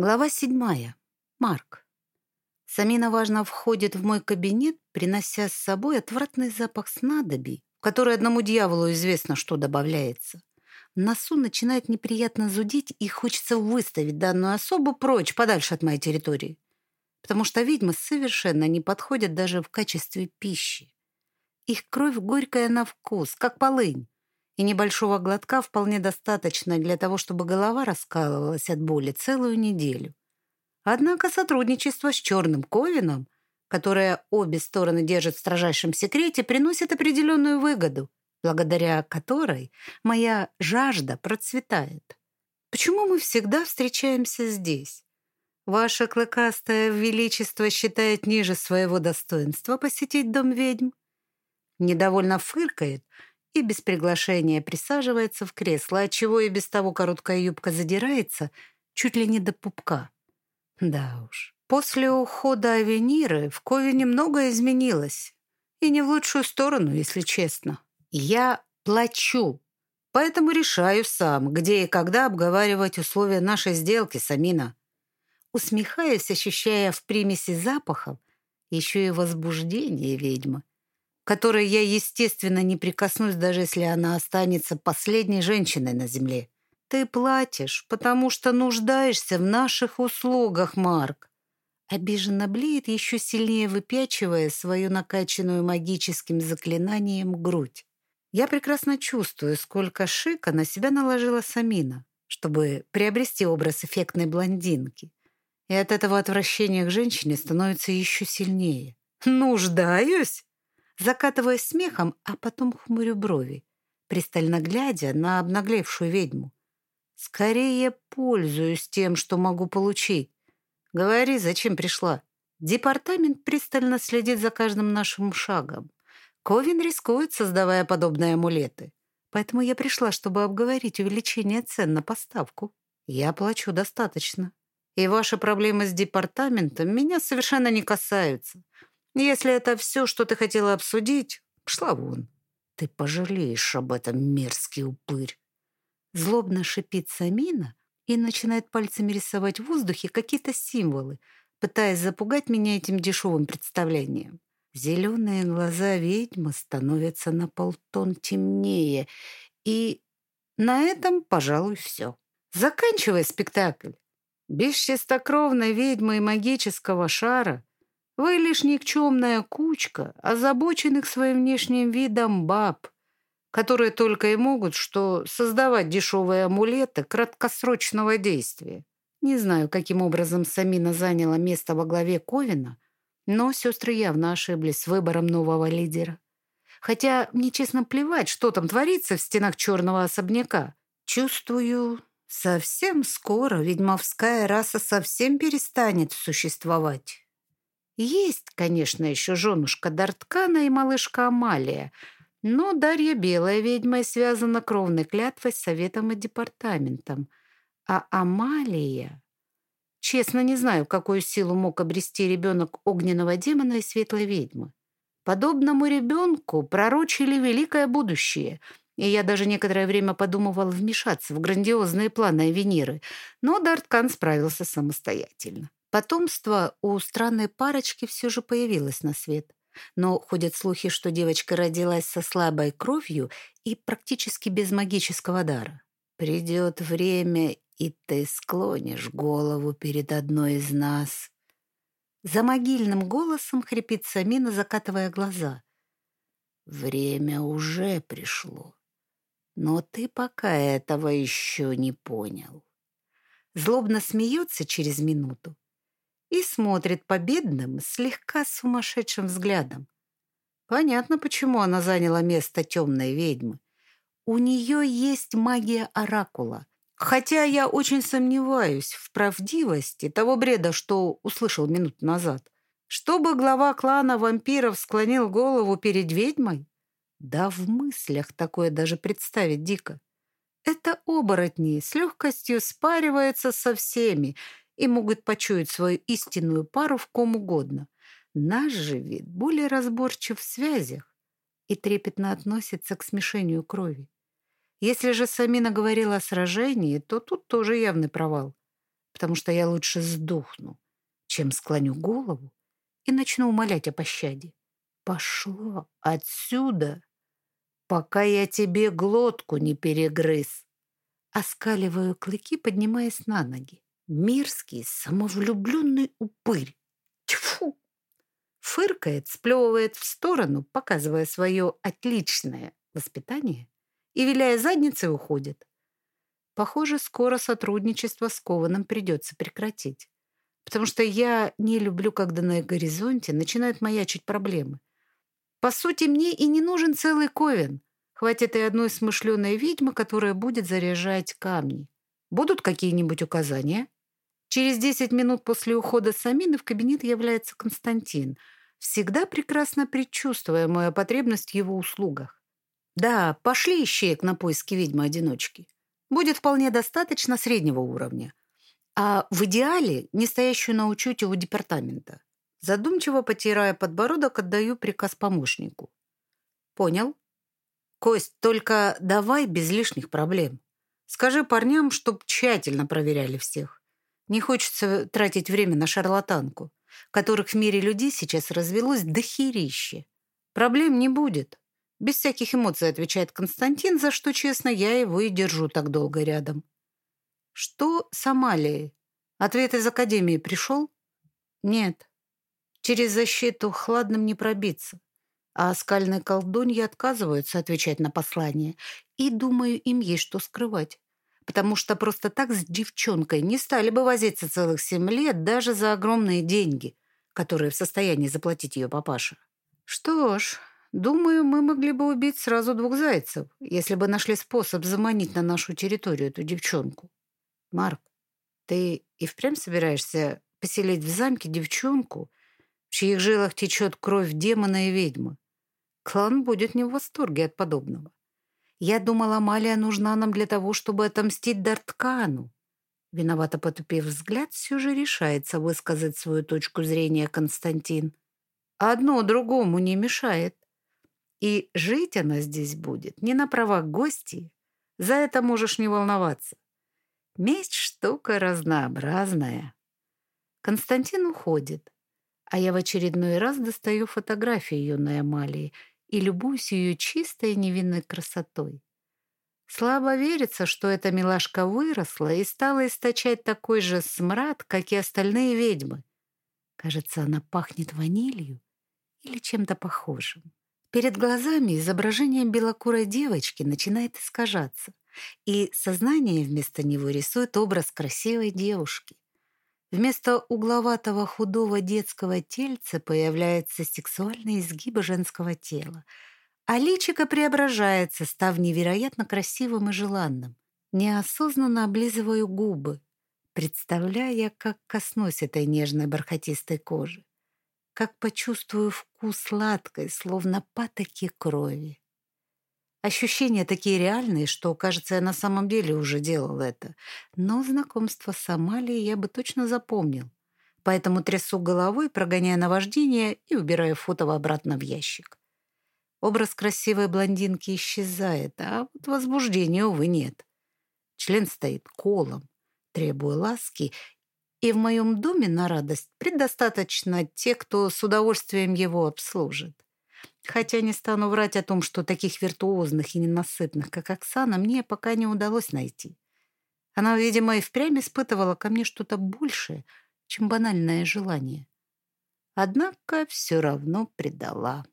Глава седьмая. Марк. Самина важно входит в мой кабинет, принося с собой отвратный запах снадобий, в который одному дьяволу известно, что добавляется. В носу начинает неприятно зудить, и хочется выставить данную особу прочь, подальше от моей территории. Потому что ведьмы совершенно не подходят даже в качестве пищи. Их кровь горькая на вкус, как полынь и небольшого глотка вполне достаточно для того, чтобы голова раскалывалась от боли целую неделю. Однако сотрудничество с Черным Ковином, которое обе стороны держат в строжайшем секрете, приносит определенную выгоду, благодаря которой моя жажда процветает. Почему мы всегда встречаемся здесь? Ваше клыкастое величество считает ниже своего достоинства посетить дом ведьм? Недовольно фыркает и без приглашения присаживается в кресло, отчего и без того короткая юбка задирается чуть ли не до пупка. Да уж, после ухода Авениры в Кове немного изменилось. И не в лучшую сторону, если честно. Я плачу, поэтому решаю сам, где и когда обговаривать условия нашей сделки, Самина. Усмехаясь, ощущая в примеси запахов еще и возбуждение ведьмы которой я, естественно, не прикоснусь, даже если она останется последней женщиной на земле. Ты платишь, потому что нуждаешься в наших услугах, Марк. Обиженно блеет, еще сильнее выпячивая свою накачанную магическим заклинанием грудь. Я прекрасно чувствую, сколько шика на себя наложила Самина, чтобы приобрести образ эффектной блондинки. И от этого отвращение к женщине становится еще сильнее. «Нуждаюсь?» Закатываясь смехом, а потом хмурю брови, пристально глядя на обнаглевшую ведьму. «Скорее пользуюсь тем, что могу получить. Говори, зачем пришла?» Департамент пристально следит за каждым нашим шагом. Ковин рискует, создавая подобные амулеты. Поэтому я пришла, чтобы обговорить увеличение цен на поставку. Я плачу достаточно. И ваши проблемы с департаментом меня совершенно не касаются. Если это все, что ты хотела обсудить, пошла вон. Ты пожалеешь об этом, мерзкий упырь. Злобно шипит Самина и начинает пальцами рисовать в воздухе какие-то символы, пытаясь запугать меня этим дешевым представлением. Зеленые глаза ведьмы становятся на полтон темнее, и на этом, пожалуй, все. Заканчивая спектакль. Без чистокровной ведьмы и магического шара вы лишь никчемная кучка озабоченных своим внешним видом баб, которые только и могут что создавать дешевые амулеты краткосрочного действия. Не знаю, каким образом Самина заняла место во главе Ковина, но сестры явно ошиблись с выбором нового лидера. Хотя мне честно плевать, что там творится в стенах черного особняка. Чувствую, совсем скоро ведьмовская раса совсем перестанет существовать. Есть, конечно, еще женушка Дарткана и малышка Амалия, но Дарья Белая ведьма и связана кровной клятвой с Советом и Департаментом. А Амалия... Честно, не знаю, какую силу мог обрести ребенок огненного демона и светлой ведьмы. Подобному ребенку пророчили великое будущее, и я даже некоторое время подумывал вмешаться в грандиозные планы Венеры, но Дарткан справился самостоятельно. Потомство у странной парочки все же появилось на свет. Но ходят слухи, что девочка родилась со слабой кровью и практически без магического дара. «Придет время, и ты склонишь голову перед одной из нас». За могильным голосом хрипит Самина, закатывая глаза. «Время уже пришло, но ты пока этого еще не понял». Злобно смеется через минуту и смотрит победным, слегка сумасшедшим взглядом. Понятно, почему она заняла место темной ведьмы. У нее есть магия оракула. Хотя я очень сомневаюсь в правдивости того бреда, что услышал минуту назад. Чтобы глава клана вампиров склонил голову перед ведьмой? Да в мыслях такое даже представить дико. Это оборотни с легкостью спариваются со всеми и могут почуять свою истинную пару в ком угодно. Наш же вид более разборчив в связях и трепетно относится к смешению крови. Если же Самина говорила о сражении, то тут тоже явный провал, потому что я лучше сдохну, чем склоню голову и начну умолять о пощаде. Пошла отсюда, пока я тебе глотку не перегрыз. Оскаливаю клыки, поднимаясь на ноги. Мерзкий, самовлюбленный упырь. Тьфу! Фыркает, сплевывает в сторону, показывая свое отличное воспитание и, виляя задницей, уходит. Похоже, скоро сотрудничество с Кованом придется прекратить. Потому что я не люблю, когда на горизонте начинают маячить проблемы. По сути, мне и не нужен целый Ковен. Хватит и одной смышленой ведьмы, которая будет заряжать камни. Будут какие-нибудь указания? Через 10 минут после ухода Самины в кабинет является Константин, всегда прекрасно предчувствуя мою потребность в его услугах. Да, пошли ищеек на поиски ведьмы-одиночки. Будет вполне достаточно среднего уровня. А в идеале не стоящую на учете у департамента. Задумчиво потирая подбородок, отдаю приказ помощнику. Понял? Кость, только давай без лишних проблем. Скажи парням, чтоб тщательно проверяли всех. Не хочется тратить время на шарлатанку, которых в мире людей сейчас развелось дохерище. Проблем не будет. Без всяких эмоций отвечает Константин, за что, честно, я его и держу так долго рядом. Что с Амалией? Ответ из Академии пришел? Нет. Через защиту хладным не пробиться а скальные колдуньи отказываются отвечать на послание, и, думаю, им есть что скрывать. Потому что просто так с девчонкой не стали бы возиться целых семь лет даже за огромные деньги, которые в состоянии заплатить ее папаша. Что ж, думаю, мы могли бы убить сразу двух зайцев, если бы нашли способ заманить на нашу территорию эту девчонку. Марк, ты и впрямь собираешься поселить в замке девчонку, в чьих жилах течет кровь демона и ведьмы? Клан будет не в восторге от подобного. Я думала, Амалия нужна нам для того, чтобы отомстить Дарткану. Виновато потупив взгляд, все же решается высказать свою точку зрения Константин. Одно другому не мешает. И жить она здесь будет не на правах гостей. За это можешь не волноваться. Месть штука разнообразная. Константин уходит, а я в очередной раз достаю фотографию юной Амалии и любуюсь ее чистой невинной красотой. Слабо верится, что эта милашка выросла и стала источать такой же смрад, как и остальные ведьмы. Кажется, она пахнет ванилью или чем-то похожим. Перед глазами изображение белокурой девочки начинает искажаться, и сознание вместо него рисует образ красивой девушки. Вместо угловатого худого детского тельца появляются сексуальные изгибы женского тела, а личико преображается, став невероятно красивым и желанным. Неосознанно облизываю губы, представляя, как коснусь этой нежной бархатистой кожи, как почувствую вкус сладкой, словно патоки крови. Ощущения такие реальные, что, кажется, я на самом деле уже делал это. Но знакомство с Амалией я бы точно запомнил. Поэтому трясу головой, прогоняя наваждение и убираю фото обратно в ящик. Образ красивой блондинки исчезает, а вот возбуждения, увы, нет. Член стоит колом, требуя ласки, и в моем доме на радость предостаточно тех, кто с удовольствием его обслужит. Хотя не стану врать о том, что таких виртуозных и ненасытных, как Оксана, мне пока не удалось найти. Она, видимо, и впрямь испытывала ко мне что-то большее, чем банальное желание. Однако все равно предала.